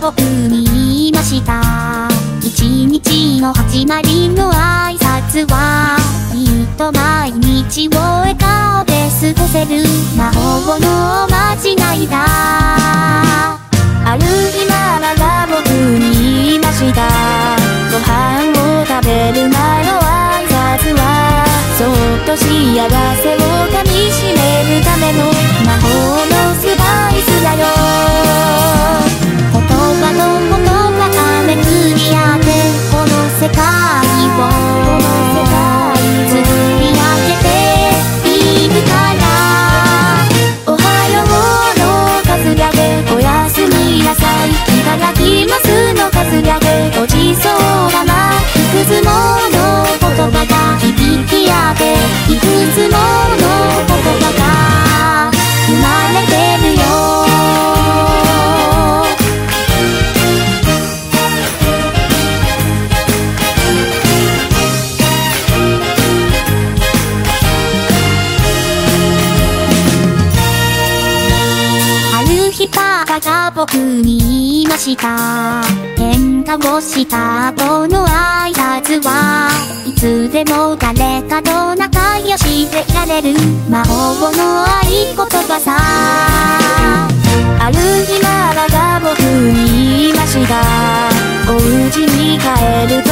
僕に言いました。一日の始まりの挨拶はきっと毎日を笑顔で過ごせる。魔法のおまじないだ。僕に言いました。喧嘩をした後の挨拶はいつでも誰かと仲良しでいられる魔法の合言葉さ。ある日ならが僕に言いました。お家に帰る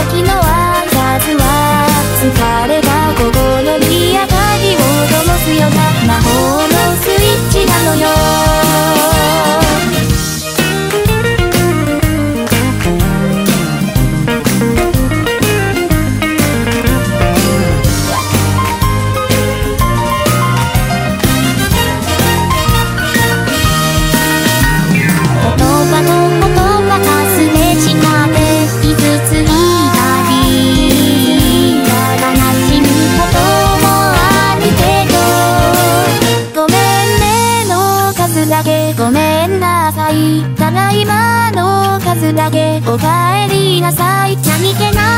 数だけごめんなさい。ただいまの数だけおかえりなさい。何気な